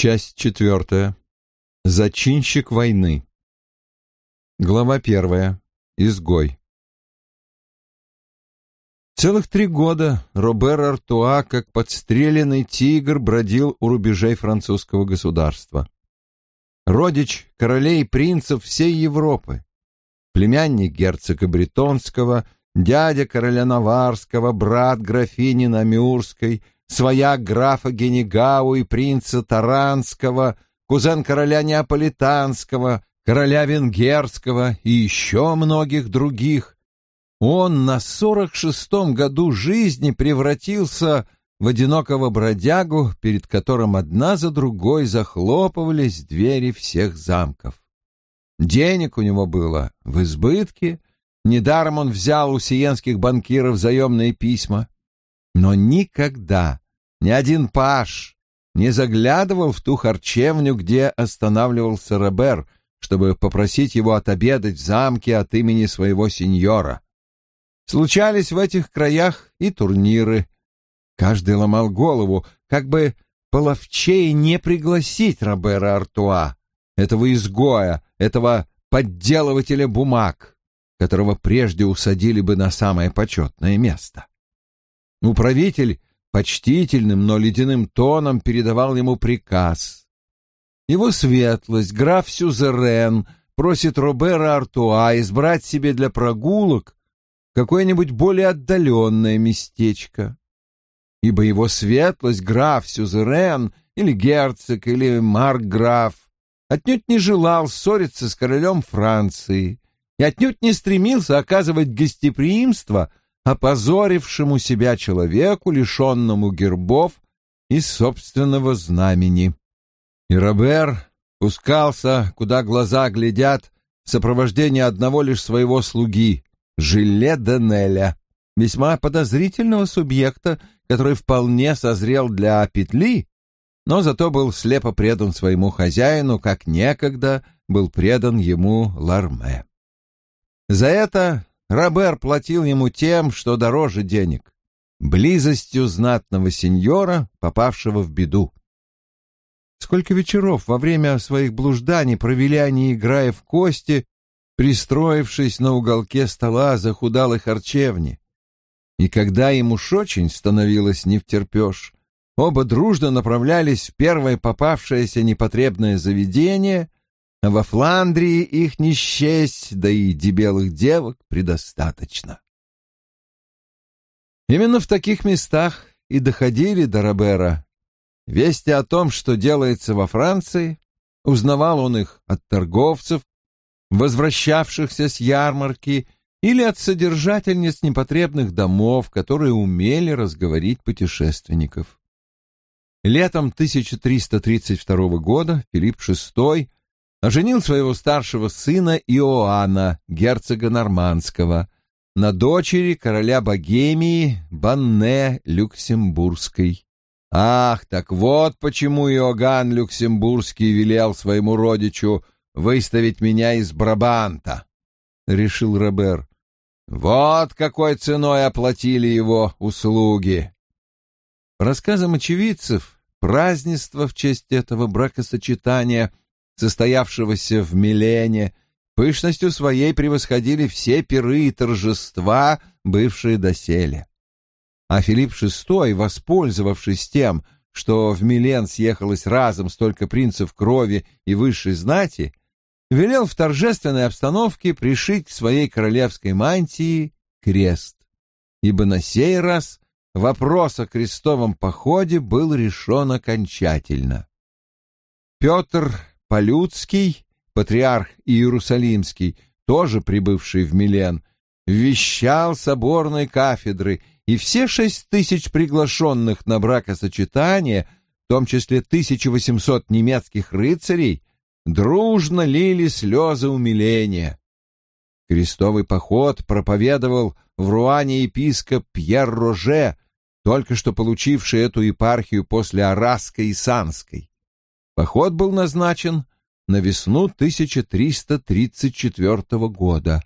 Часть четвертая. Зачинщик войны. Глава первая. Изгой. Целых три года Робер Артуа, как подстреленный тигр, бродил у рубежей французского государства. Родич королей и принцев всей Европы, племянник герцога Бретонского, дядя короля Наварского, брат графини Намюрской — своя графа Генегау и принца Таранского, кузен короля Неаполитанского, короля Венгерского и еще многих других. Он на сорок шестом году жизни превратился в одинокого бродягу, перед которым одна за другой захлопывались двери всех замков. Денег у него было в избытке, недаром он взял у сиенских банкиров заемные письма. Но никогда ни один паш не заглядывал в ту харчевню, где останавливался Робер, чтобы попросить его отобедать в замке от имени своего сеньора. Случались в этих краях и турниры. Каждый ломал голову, как бы половчей не пригласить Робера Артуа, этого изгоя, этого подделывателя бумаг, которого прежде усадили бы на самое почетное место. Управитель почтительным, но ледяным тоном передавал ему приказ. Его светлость, граф Сюзерен, просит Робера Артуа избрать себе для прогулок какое-нибудь более отдаленное местечко. Ибо его светлость, граф Сюзерен, или герцог, или маркграф, отнюдь не желал ссориться с королем Франции и отнюдь не стремился оказывать гостеприимство опозорившему себя человеку, лишенному гербов и собственного знамени. И Робер пускался, куда глаза глядят, в сопровождении одного лишь своего слуги, Жиле Денеля, весьма подозрительного субъекта, который вполне созрел для петли, но зато был слепо предан своему хозяину, как некогда был предан ему Ларме. За это Робер платил ему тем, что дороже денег — близостью знатного сеньора, попавшего в беду. Сколько вечеров во время своих блужданий провели они, играя в кости, пристроившись на уголке стола захудалой харчевни. И когда им уж очень становилось невтерпеж, оба дружно направлялись в первое попавшееся непотребное заведение, во Фландрии их не счесть, да и дебелых девок предостаточно. Именно в таких местах и доходили до Робера. Вести о том, что делается во Франции, узнавал он их от торговцев, возвращавшихся с ярмарки, или от содержательниц непотребных домов, которые умели разговорить путешественников. Летом 1332 года Филипп VI оженил своего старшего сына Иоанна, герцога Нормандского, на дочери короля Богемии Банне Люксембургской. Ах, так вот почему Иоганн Люксембургский велел своему родичу выставить меня из Брабанта, — решил Робер. Вот какой ценой оплатили его услуги. По рассказам очевидцев, празднество в честь этого бракосочетания — состоявшегося в Милене, пышностью своей превосходили все пиры и торжества, бывшие доселе. А Филипп VI, воспользовавшись тем, что в Милен съехалось разом столько принцев крови и высшей знати, велел в торжественной обстановке пришить к своей королевской мантии крест, ибо на сей раз вопрос о крестовом походе был решен окончательно. Петр Полюцкий, патриарх Иерусалимский, тоже прибывший в Милен, вещал соборной кафедры, и все шесть тысяч приглашенных на бракосочетание, в том числе 1800 немецких рыцарей, дружно лили слезы умиления. Крестовый поход проповедовал в Руане епископ Пьер Роже, только что получивший эту епархию после Арасской и Санской. Поход был назначен на весну 1334 года.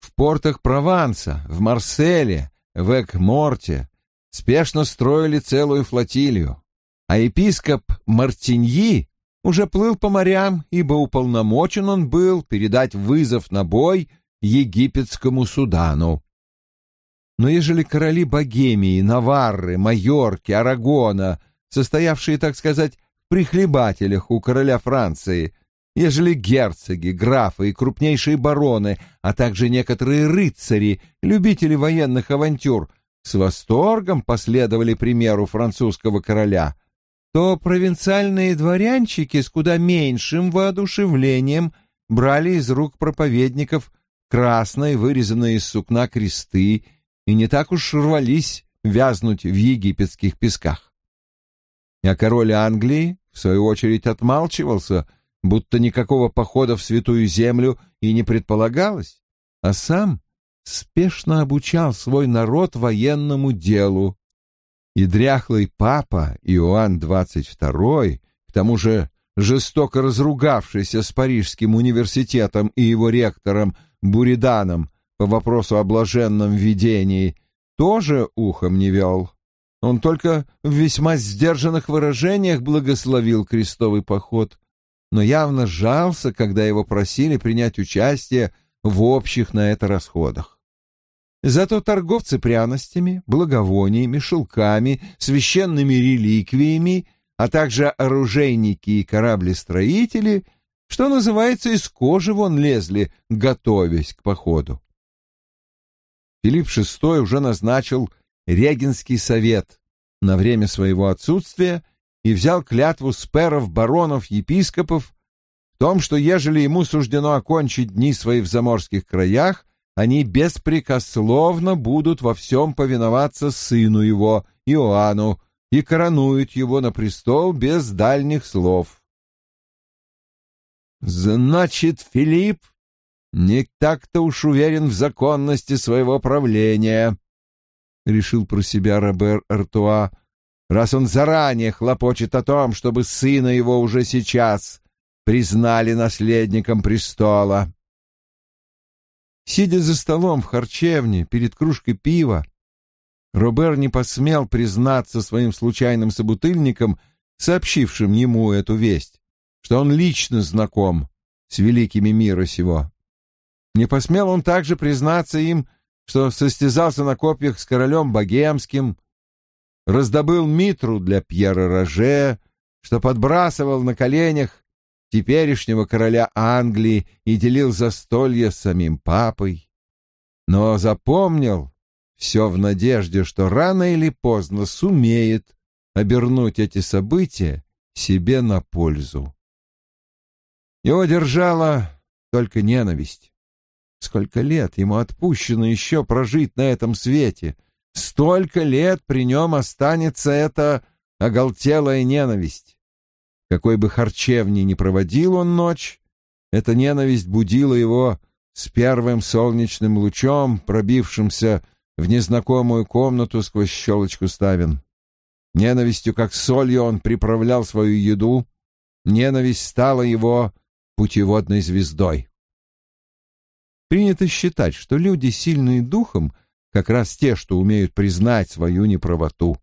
В портах Прованса, в Марселе, в Эк-Морте спешно строили целую флотилию. а епископ Мартиньи уже плыл по морям, ибо уполномочен он был передать вызов на бой египетскому Судану. Но ежели короли Богемии, Наварры, Майорки, Арагона, состоявшие, так сказать, прихлебателях у короля Франции, ежели герцоги, графы и крупнейшие бароны, а также некоторые рыцари, любители военных авантюр, с восторгом последовали примеру французского короля, то провинциальные дворянчики с куда меньшим воодушевлением брали из рук проповедников красные, вырезанные из сукна кресты, и не так уж рвались вязнуть в египетских песках. А король Англии, в свою очередь, отмалчивался, будто никакого похода в святую землю и не предполагалось, а сам спешно обучал свой народ военному делу. И дряхлый папа Иоанн XXII, к тому же жестоко разругавшийся с Парижским университетом и его ректором Буриданом по вопросу о блаженном видении, тоже ухом не вел. Он только в весьма сдержанных выражениях благословил крестовый поход, но явно сжался, когда его просили принять участие в общих на это расходах. Зато торговцы пряностями, благовониями, шелками, священными реликвиями, а также оружейники и кораблестроители, что называется, из кожи вон лезли, готовясь к походу. Филипп VI уже назначил Регенский совет на время своего отсутствия и взял клятву сперов, баронов, епископов в том, что ежели ему суждено окончить дни свои в заморских краях, они беспрекословно будут во всем повиноваться сыну его, Иоанну, и коронуют его на престол без дальних слов. Значит, Филипп не так-то уж уверен в законности своего правления, — решил про себя Робер Артуа, раз он заранее хлопочет о том, чтобы сына его уже сейчас признали наследником престола. Сидя за столом в харчевне перед кружкой пива, Робер не посмел признаться своим случайным собутыльникам, сообщившим ему эту весть, что он лично знаком с великими мира сего. Не посмел он также признаться им, что состязался на копьях с королем богемским, раздобыл митру для Пьера Роже, что подбрасывал на коленях теперешнего короля Англии и делил застолье с самим папой, но запомнил все в надежде, что рано или поздно сумеет обернуть эти события себе на пользу. Его держала только ненависть. Сколько лет ему отпущено еще прожить на этом свете, столько лет при нем останется эта оголтелая ненависть. Какой бы харчевни ни проводил он ночь, эта ненависть будила его с первым солнечным лучом, пробившимся в незнакомую комнату сквозь щелочку ставен. Ненавистью, как солью, он приправлял свою еду. Ненависть стала его путеводной звездой. Принято считать, что люди, сильные духом, как раз те, что умеют признать свою неправоту.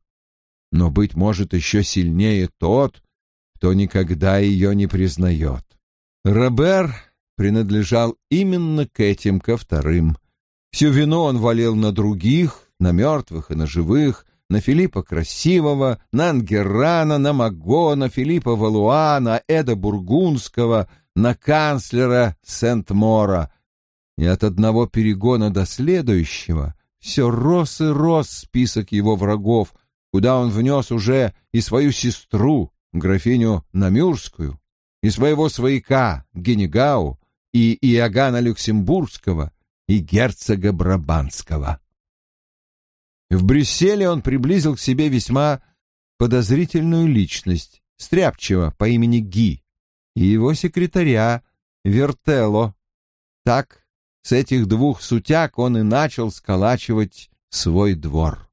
Но, быть может, еще сильнее тот, кто никогда ее не признает. Робер принадлежал именно к этим ко вторым. Всю вину он валил на других, на мертвых и на живых, на Филиппа Красивого, на Ангерана, на Магона, Филиппа Валуа, на Эда Бургундского, на канцлера Сент-Мора. И от одного перегона до следующего все рос и рос список его врагов, куда он внес уже и свою сестру, графиню Намюрскую, и своего свояка Генегау, и Иоганна Люксембургского, и герцога Брабанского. В Брюсселе он приблизил к себе весьма подозрительную личность, стряпчего по имени Ги, и его секретаря Вертелло. Так, с этих двух сутяг он и начал сколачивать свой двор.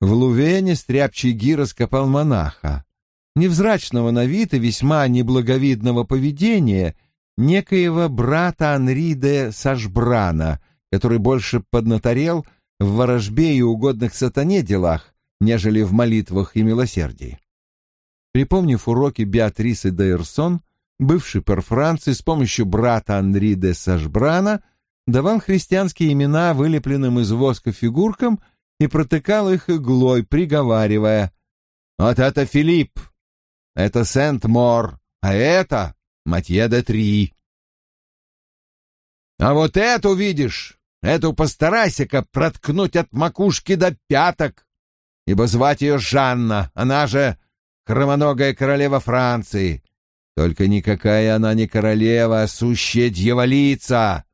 В Лувене стряпчий Ги раскопал монаха, невзрачного на вид и весьма неблаговидного поведения, некоего брата Анри де Сашбрана, который больше поднаторел в ворожбе и угодных сатане делах, нежели в молитвах и милосердии. Припомнив уроки Беатрисы де Ирсон, бывший пер Франции с помощью брата Анри де Сашбрана давал христианские имена вылепленным из воска фигуркам и протыкал их иглой, приговаривая «Вот это Филипп, это Сент-Мор, а это Матье де Три». «А вот эту видишь, эту постарайся-ка проткнуть от макушки до пяток, ибо звать ее Жанна, она же хромоногая королева Франции. Только никакая она не королева, а сущая дьяволица.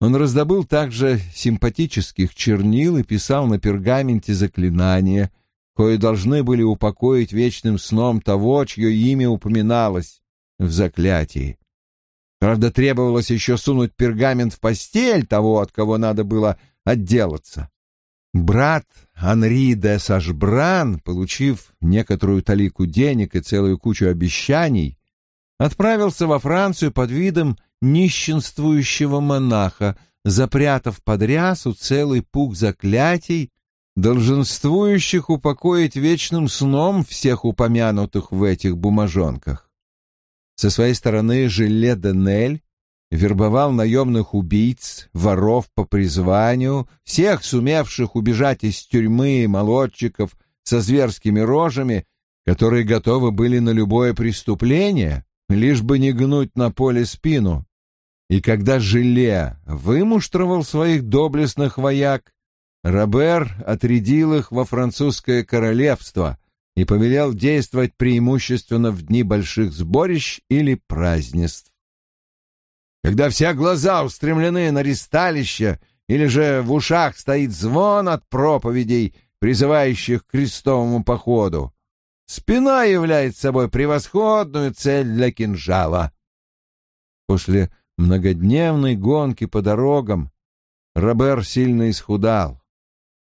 Он раздобыл также симпатических чернил и писал на пергаменте заклинания, кое должны были упокоить вечным сном того, чье имя упоминалось в заклятии. Правда, требовалось еще сунуть пергамент в постель того, от кого надо было отделаться. Брат Анри де Сашбран, получив некоторую талику денег и целую кучу обещаний, отправился во Францию под видом нищенствующего монаха, запрятав под рясу целый пук заклятий, долженствующих упокоить вечным сном всех упомянутых в этих бумажонках. Со своей стороны Жиле де Нель вербовал наемных убийц, воров по призванию, всех сумевших убежать из тюрьмы молодчиков со зверскими рожами, которые готовы были на любое преступление, лишь бы не гнуть на поле спину. И когда Жиле вымуштровал своих доблестных вояк, Робер отрядил их во французское королевство и повелел действовать преимущественно в дни больших сборищ или празднеств когда все глаза устремлены на ристалище, или же в ушах стоит звон от проповедей, призывающих к крестовому походу. Спина является собой превосходную цель для кинжала. После многодневной гонки по дорогам Робер сильно исхудал.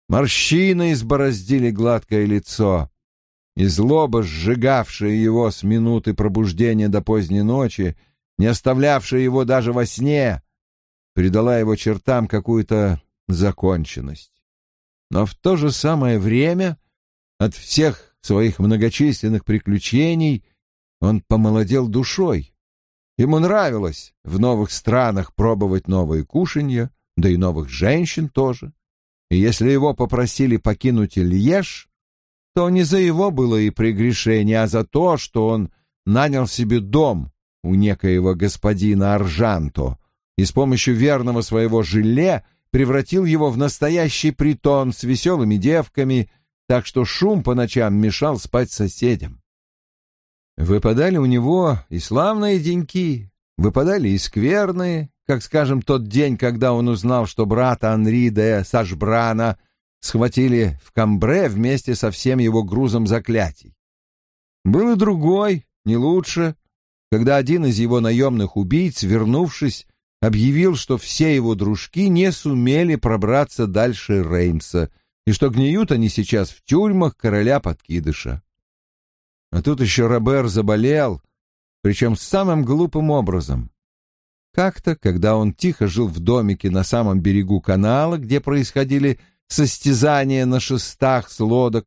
Морщины избороздили гладкое лицо, и злоба, сжигавшая его с минуты пробуждения до поздней ночи, не оставлявшая его даже во сне, придала его чертам какую-то законченность. Но в то же самое время от всех своих многочисленных приключений он помолодел душой. Ему нравилось в новых странах пробовать новые кушанья, да и новых женщин тоже. И если его попросили покинуть Льеж, то не за его было и прегрешение, а за то, что он нанял себе дом у некоего господина Аржанто и с помощью верного своего жиле превратил его в настоящий притон с веселыми девками, так что шум по ночам мешал спать соседям. Выпадали у него и славные деньки, выпадали и скверные, как, скажем, тот день, когда он узнал, что брата Анри де Сашбрана схватили в Камбре вместе со всем его грузом заклятий. Был и другой, не лучше, когда один из его наемных убийц, вернувшись, объявил, что все его дружки не сумели пробраться дальше Реймса и что гниют они сейчас в тюрьмах короля подкидыша. А тут еще Робер заболел, причем самым глупым образом. Как-то, когда он тихо жил в домике на самом берегу канала, где происходили состязания на шестах с лодок,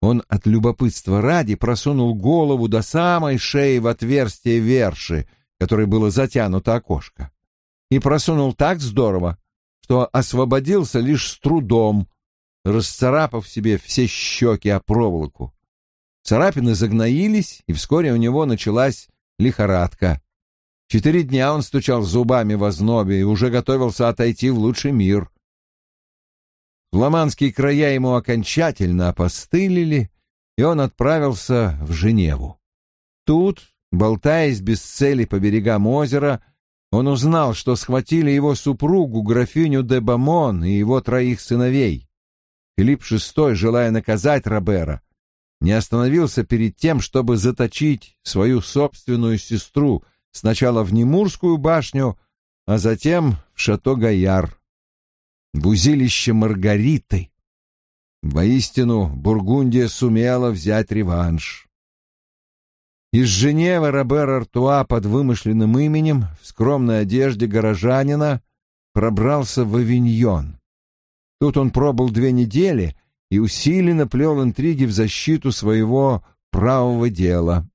он от любопытства ради просунул голову до самой шеи в отверстие верши, которой было затянуто окошко. И просунул так здорово, что освободился лишь с трудом, расцарапав себе все щеки о проволоку. Царапины загноились, и вскоре у него началась лихорадка. Четыре дня он стучал зубами в ознобе и уже готовился отойти в лучший мир. Фламандские края ему окончательно опостылили, и он отправился в Женеву. Тут, болтаясь без цели по берегам озера, он узнал, что схватили его супругу, графиню де Бамон и его троих сыновей. Филипп VI, желая наказать Робера, не остановился перед тем, чтобы заточить свою собственную сестру сначала в Немурскую башню, а затем в Шато-Гаяр в узилище Маргариты. Воистину, Бургундия сумела взять реванш. Из Женевы Робер Артуа под вымышленным именем в скромной одежде горожанина пробрался в Авиньон. Тут он пробыл две недели и усиленно плел интриги в защиту своего правого дела.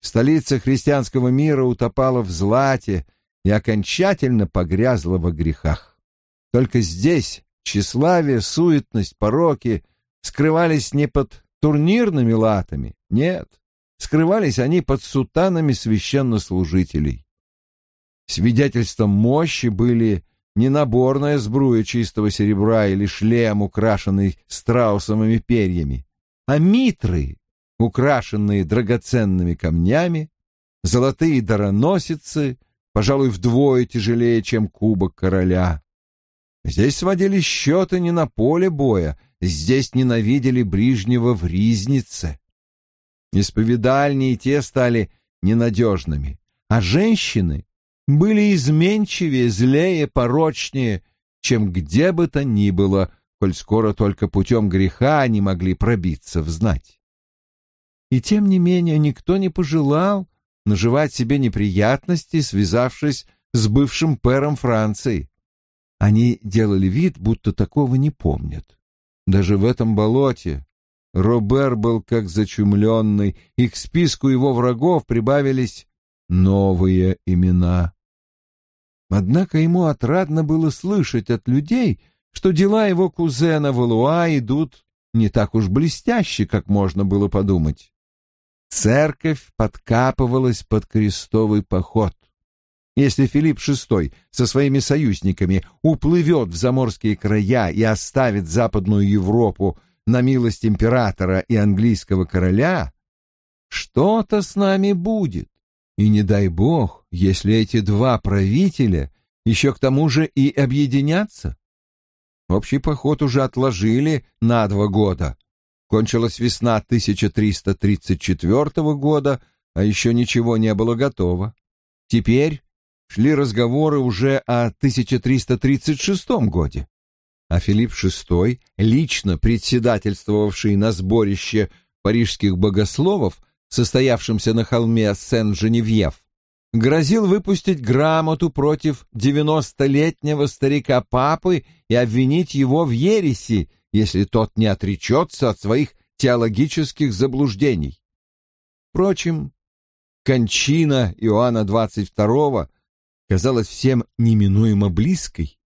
Столица христианского мира утопала в злате и окончательно погрязла во грехах. Только здесь тщеславие, суетность, пороки скрывались не под турнирными латами, нет, скрывались они под сутанами священнослужителей. Свидетельством мощи были не наборная сбруя чистого серебра или шлем, украшенный страусовыми перьями, а митры, украшенные драгоценными камнями, золотые дароносицы, пожалуй, вдвое тяжелее, чем кубок короля. Здесь сводили счеты не на поле боя, здесь ненавидели ближнего в ризнице. Исповедальни те стали ненадежными, а женщины были изменчивее, злее, порочнее, чем где бы то ни было, коль скоро только путем греха они могли пробиться в знать. И тем не менее никто не пожелал наживать себе неприятности, связавшись с бывшим пэром Франции. Они делали вид, будто такого не помнят. Даже в этом болоте Робер был как зачумленный, и к списку его врагов прибавились новые имена. Однако ему отрадно было слышать от людей, что дела его кузена Валуа идут не так уж блестяще, как можно было подумать. Церковь подкапывалась под крестовый поход. Если Филипп VI со своими союзниками уплывет в заморские края и оставит Западную Европу на милость императора и английского короля, что-то с нами будет. И не дай бог, если эти два правителя еще к тому же и объединятся. Общий поход уже отложили на два года. Кончилась весна 1334 года, а еще ничего не было готово. Теперь шли разговоры уже о 1336 годе. А Филипп VI, лично председательствовавший на сборище парижских богословов, состоявшемся на холме Сен-Женевьев, грозил выпустить грамоту против девяностолетнего старика-папы и обвинить его в ереси, если тот не отречется от своих теологических заблуждений. Впрочем, кончина Иоанна XXII казалась всем неминуемо близкой,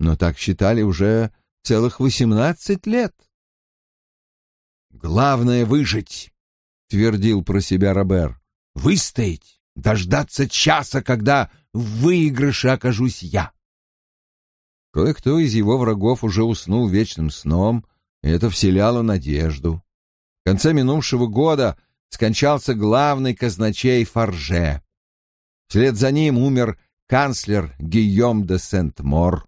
но так считали уже целых восемнадцать лет. «Главное — выжить», твердил про себя Робер. «Выстоять, дождаться часа, когда в выигрыше окажусь я». Кое-кто из его врагов уже уснул вечным сном, и это вселяло надежду. В конце минувшего года скончался главный казначей Фарже. Вслед за ним умер канцлер Гийом де Сент-Мор.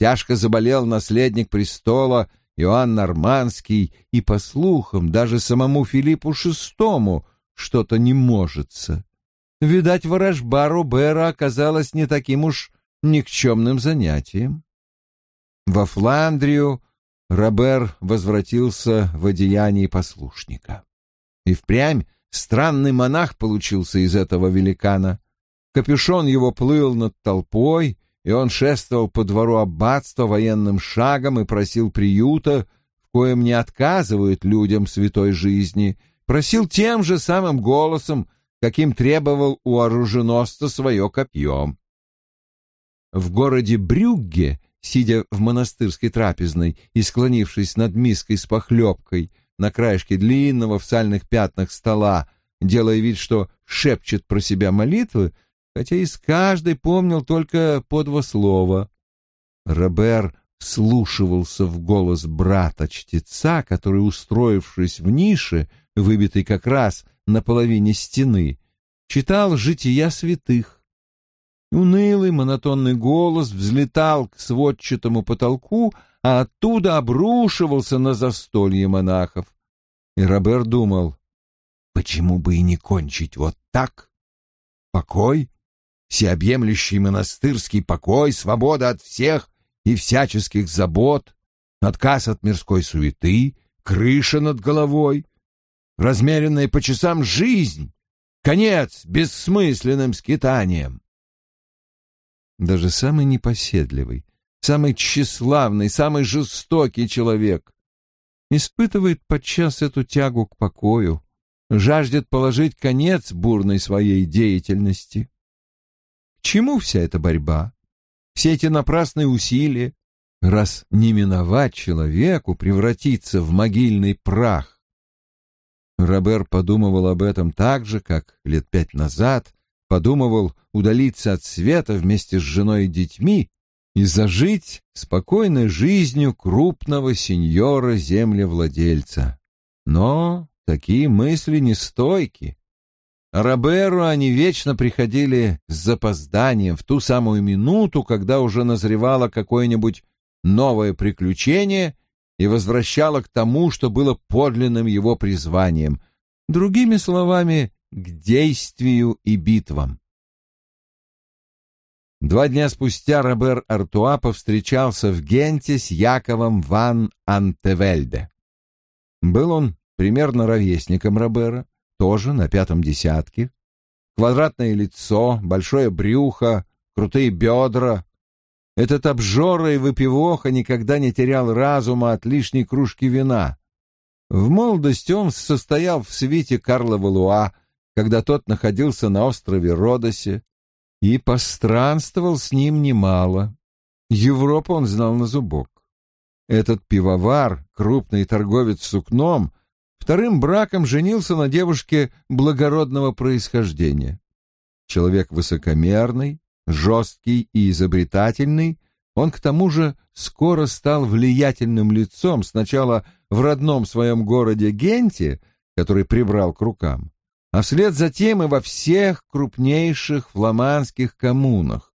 Тяжко заболел наследник престола Иоанн Нормандский, и, по слухам, даже самому Филиппу VI что-то не можется. Видать, ворожба Робера оказалась не таким уж никчемным занятием. Во Фландрию Робер возвратился в одеянии послушника. И впрямь странный монах получился из этого великана. Капюшон его плыл над толпой, и он шествовал по двору аббатства военным шагом и просил приюта, в коем не отказывают людям святой жизни, просил тем же самым голосом, каким требовал у оруженосца свое копье. В городе Брюгге, сидя в монастырской трапезной и склонившись над миской с похлебкой на краешке длинного в сальных пятнах стола, делая вид, что шепчет про себя молитвы, хотя из каждой помнил только по два слова. Робер слушивался в голос брата-чтеца, который, устроившись в нише, выбитой как раз на половине стены, читал «Жития святых». Унылый монотонный голос взлетал к сводчатому потолку, а оттуда обрушивался на застолье монахов. И Робер думал, почему бы и не кончить вот так? Покой, всеобъемлющий монастырский покой, свобода от всех и всяческих забот, отказ от мирской суеты, крыша над головой, размеренная по часам жизнь, конец бессмысленным скитаниям. Даже самый непоседливый, самый тщеславный, самый жестокий человек испытывает подчас эту тягу к покою, жаждет положить конец бурной своей деятельности. Чему вся эта борьба? Все эти напрасные усилия, раз не миновать человеку превратиться в могильный прах. Робер подумывал об этом так же, как лет пять назад подумывал удалиться от света вместе с женой и детьми и зажить спокойной жизнью крупного сеньора-землевладельца. Но такие мысли не стойки. Роберу они вечно приходили с запозданием в ту самую минуту, когда уже назревало какое-нибудь новое приключение и возвращало к тому, что было подлинным его призванием, другими словами, к действию и битвам. Два дня спустя Робер Артуа повстречался в Генте с Яковом ван Антевельде. Был он примерно ровесником Робера, тоже на пятом десятке. Квадратное лицо, большое брюхо, крутые бедра. Этот обжора и выпивоха никогда не терял разума от лишней кружки вина. В молодости он состоял в свите Карла Валуа, когда тот находился на острове Родосе, и постранствовал с ним немало. Европу он знал на зубок. Этот пивовар, крупный торговец сукном, вторым браком женился на девушке благородного происхождения. Человек высокомерный, жесткий и изобретательный, он к тому же скоро стал влиятельным лицом сначала в родном своем городе Генте, который прибрал к рукам, а вслед за тем и во всех крупнейших фламандских коммунах.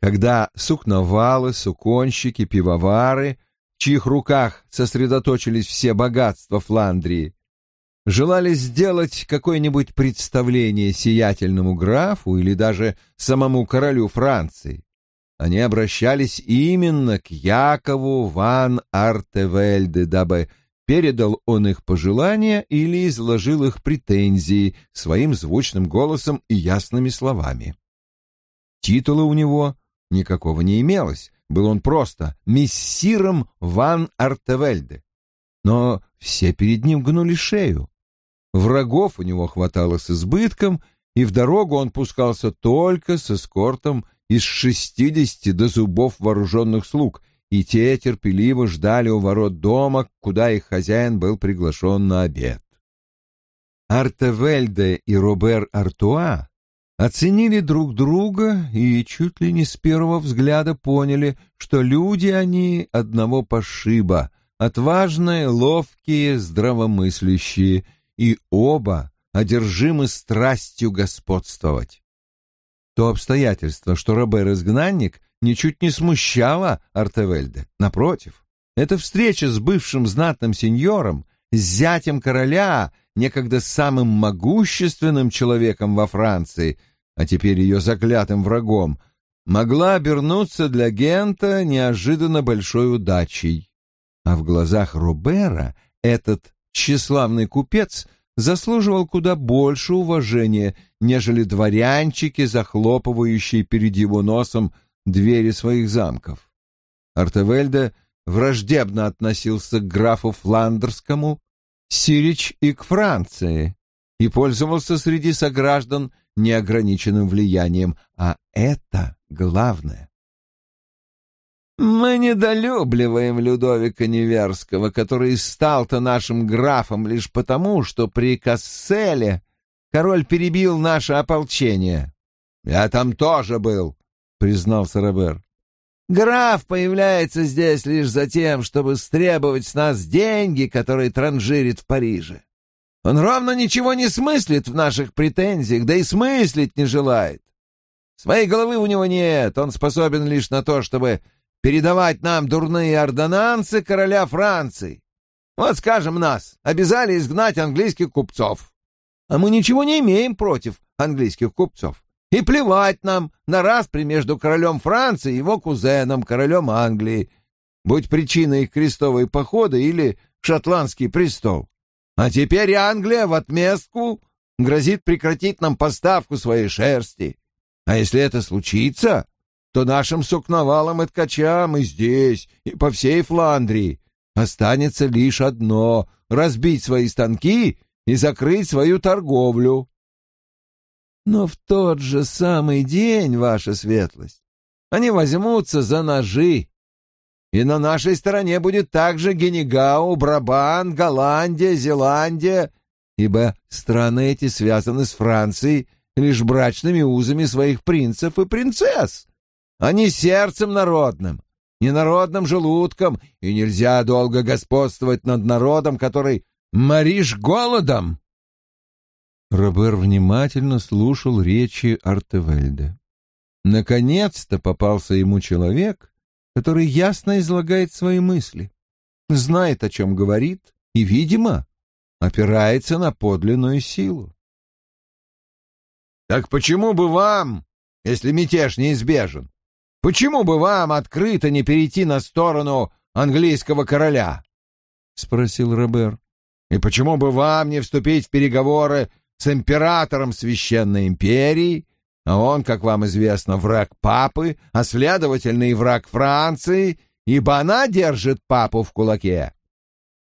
Когда сукновалы, суконщики, пивовары, в чьих руках сосредоточились все богатства Фландрии, желали сделать какое-нибудь представление сиятельному графу или даже самому королю Франции, они обращались именно к Якову ван Артевельде, дабы передал он их пожелания или изложил их претензии своим звучным голосом и ясными словами. Титула у него никакого не имелось, был он просто мессиром ван Артевельде. Но все перед ним гнули шею. Врагов у него хватало с избытком, и в дорогу он пускался только с эскортом из шестидесяти до зубов вооруженных слуг — и те терпеливо ждали у ворот дома, куда их хозяин был приглашен на обед. Артевельде и Робер Артуа оценили друг друга и чуть ли не с первого взгляда поняли, что люди они одного пошиба, отважные, ловкие, здравомыслящие, и оба одержимы страстью господствовать. То обстоятельство, что Робер изгнанник, ничуть не смущала Артевельде. Напротив, эта встреча с бывшим знатным сеньором, с зятем короля, некогда самым могущественным человеком во Франции, а теперь ее заклятым врагом, могла обернуться для Гента неожиданно большой удачей. А в глазах Робера этот тщеславный купец заслуживал куда больше уважения, нежели дворянчики, захлопывающие перед его носом двери своих замков. Артевельде враждебно относился к графу Фландерскому, Сирич и к Франции, и пользовался среди сограждан неограниченным влиянием, а это главное. Мы недолюбливаем Людовика Неверского, который стал-то нашим графом лишь потому, что при Касселе король перебил наше ополчение. Я там тоже был, — признался Робер. «Граф появляется здесь лишь за тем, чтобы стребовать с нас деньги, которые транжирит в Париже. Он ровно ничего не смыслит в наших претензиях, да и смыслить не желает. Своей головы у него нет, он способен лишь на то, чтобы передавать нам дурные ордонансы короля Франции. Вот, скажем, нас обязали изгнать английских купцов. А мы ничего не имеем против английских купцов. И плевать нам на распри между королем Франции и его кузеном, королем Англии, будь причиной их крестовой похода или шотландский престол. А теперь Англия в отместку грозит прекратить нам поставку своей шерсти. А если это случится, то нашим сукновалам и ткачам и здесь, и по всей Фландрии останется лишь одно — разбить свои станки и закрыть свою торговлю. Но в тот же самый день, ваша светлость, они возьмутся за ножи, и на нашей стороне будет также Генегау, Брабан, Голландия, Зеландия, ибо страны эти связаны с Францией лишь брачными узами своих принцев и принцесс, а не сердцем народным, не народным желудком, и нельзя долго господствовать над народом, который моришь голодом. Робер внимательно слушал речи Артевельда. Наконец-то попался ему человек, который ясно излагает свои мысли, знает, о чем говорит, и, видимо, опирается на подлинную силу. «Так почему бы вам, если мятеж неизбежен, почему бы вам открыто не перейти на сторону английского короля?» — спросил Робер. «И почему бы вам не вступить в переговоры с императором Священной Империи, а он, как вам известно, враг папы, а следовательно и враг Франции, ибо она держит папу в кулаке.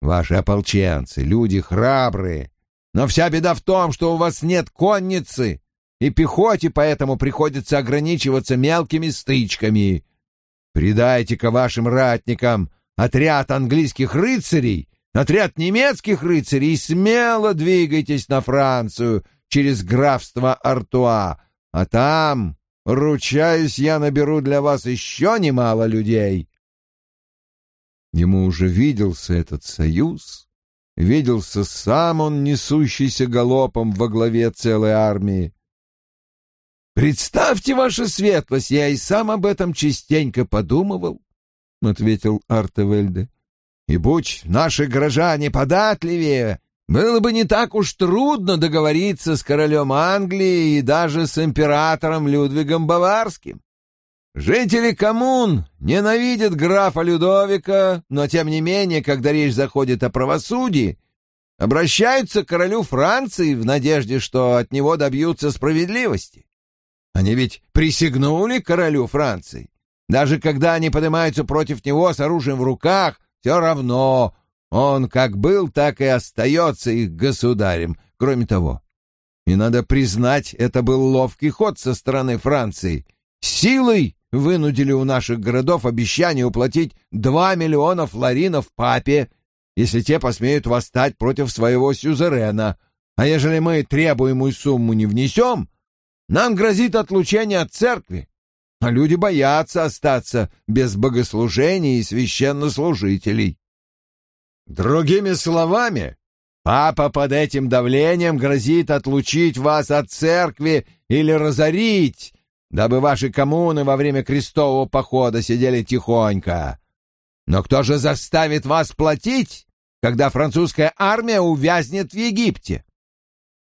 Ваши ополченцы, люди храбрые, но вся беда в том, что у вас нет конницы, и пехоте поэтому приходится ограничиваться мелкими стычками. Придайте-ка вашим ратникам отряд английских рыцарей, отряд немецких рыцарей смело двигайтесь на Францию через графство Артуа, а там, ручаюсь, я наберу для вас еще немало людей. Ему уже виделся этот союз, виделся сам он, несущийся галопом во главе целой армии. «Представьте, ваша светлость, я и сам об этом частенько подумывал», — ответил Артевельде. «И будь наши горожане податливее, было бы не так уж трудно договориться с королем Англии и даже с императором Людвигом Баварским. Жители коммун ненавидят графа Людовика, но тем не менее, когда речь заходит о правосудии, обращаются к королю Франции в надежде, что от него добьются справедливости. Они ведь присягнули королю Франции. Даже когда они поднимаются против него с оружием в руках, все равно он как был, так и остается их государем. Кроме того, и надо признать, это был ловкий ход со стороны Франции. Силой вынудили у наших городов обещание уплатить два миллиона флоринов папе, если те посмеют восстать против своего сюзерена. А ежели мы требуемую сумму не внесем, нам грозит отлучение от церкви, люди боятся остаться без богослужений и священнослужителей. Другими словами, папа под этим давлением грозит отлучить вас от церкви или разорить, дабы ваши коммуны во время крестового похода сидели тихонько. Но кто же заставит вас платить, когда французская армия увязнет в Египте?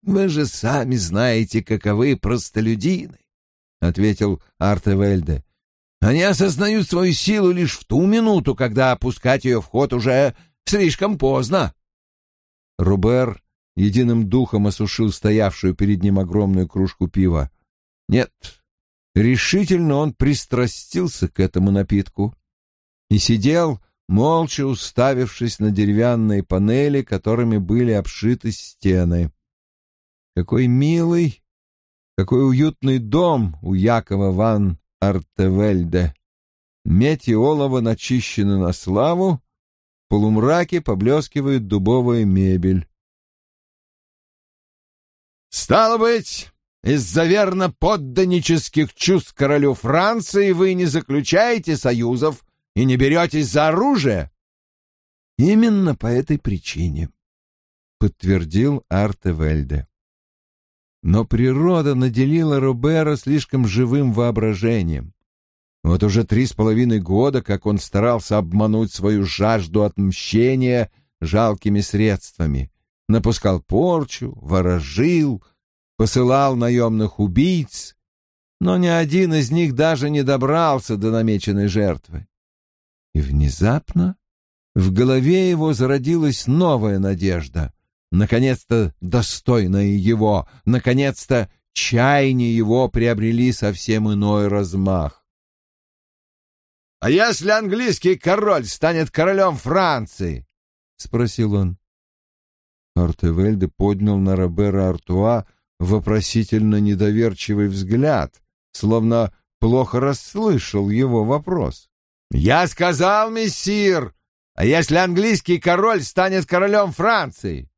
Вы же сами знаете, каковы простолюдины, — ответил Артевельде. Они осознают свою силу лишь в ту минуту, когда опускать ее в ход уже слишком поздно. Рубер единым духом осушил стоявшую перед ним огромную кружку пива. Нет, решительно он пристрастился к этому напитку и сидел, молча уставившись на деревянные панели, которыми были обшиты стены. Какой милый, какой уютный дом у Якова ван Артевельде. Медь и олово начищены на славу, в полумраке поблескивает дубовая мебель. «Стало быть, из-за верно подданнических чувств королю Франции вы не заключаете союзов и не беретесь за оружие?» «Именно по этой причине», — подтвердил Артевельде. Но природа наделила Робера слишком живым воображением. Вот уже три с половиной года, как он старался обмануть свою жажду отмщения жалкими средствами. Напускал порчу, ворожил, посылал наемных убийц, но ни один из них даже не добрался до намеченной жертвы. И внезапно в голове его зародилась новая надежда — наконец-то достойное его, наконец-то чаяния его приобрели совсем иной размах. «А если английский король станет королем Франции?» — спросил он. Артевельде поднял на Робера Артуа вопросительно недоверчивый взгляд, словно плохо расслышал его вопрос. «Я сказал, мессир, а если английский король станет королем Франции?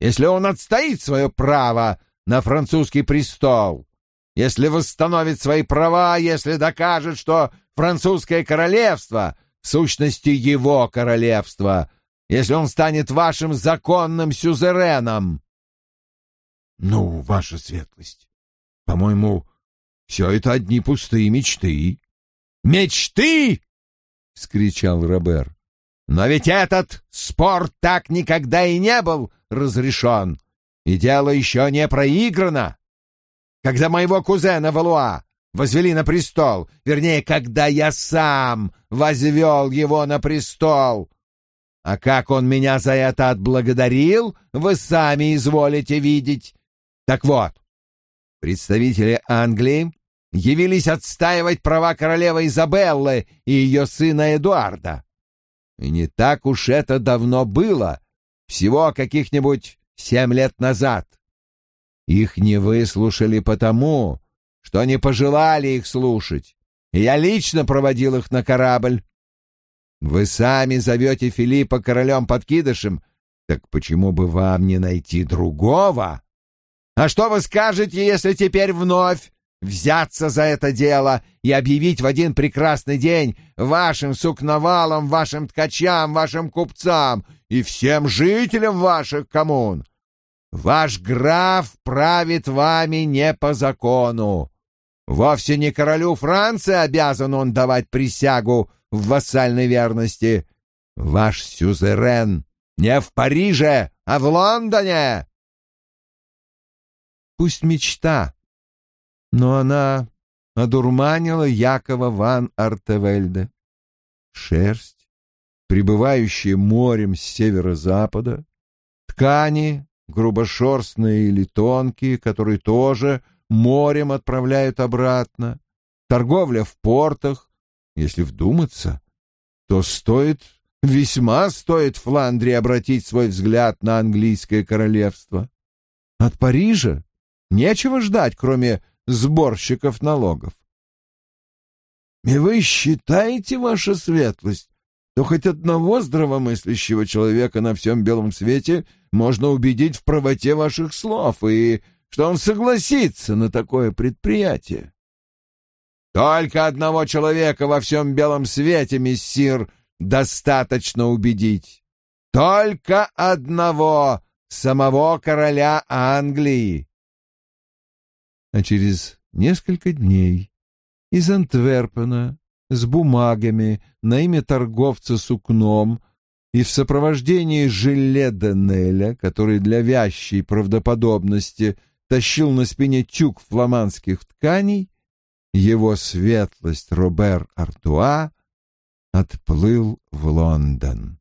Если он отстоит свое право на французский престол? Если восстановит свои права, если докажет, что французское королевство в сущности его королевство, если он станет вашим законным сюзереном?» «Ну, ваша светлость, по-моему, все это одни пустые мечты». «Мечты!» — вскричал Робер. «Но ведь этот спор так никогда и не был разрешен, и дело еще не проиграно. Когда моего кузена Валуа возвели на престол, вернее, когда я сам возвел его на престол, а как он меня за это отблагодарил, вы сами изволите видеть. Так вот, представители Англии явились отстаивать права королевы Изабеллы и ее сына Эдуарда. И не так уж это давно было, всего каких-нибудь семь лет назад. Их не выслушали потому, что не пожелали их слушать, и я лично проводил их на корабль. Вы сами зовете Филиппа королем-подкидышем, так почему бы вам не найти другого? А что вы скажете, если теперь вновь взяться за это дело и объявить в один прекрасный день вашим сукновалам, вашим ткачам, вашим купцам и всем жителям ваших коммун? Ваш граф правит вами не по закону. Вовсе не королю Франции обязан он давать присягу в вассальной верности. Ваш сюзерен не в Париже, а в Лондоне пусть мечта, но она одурманила Якова ван Артевельде. Шерсть, прибывающая морем с северо-запада, ткани, грубошерстные или тонкие, которые тоже морем отправляют обратно, торговля в портах, если вдуматься, то стоит, весьма стоит Фландрии обратить свой взгляд на английское королевство. От Парижа Нечего ждать, кроме сборщиков налогов. И вы считаете, ваша светлость, что хоть одного здравомыслящего человека на всем белом свете можно убедить в правоте ваших слов и что он согласится на такое предприятие? Только одного человека во всем белом свете, мессир, достаточно убедить. Только одного, самого короля Англии а через несколько дней из Антверпена с бумагами на имя торговца сукном и в сопровождении Жиле Денеля, который для вящей правдоподобности тащил на спине тюк фламандских тканей, его светлость Робер Артуа отплыл в Лондон.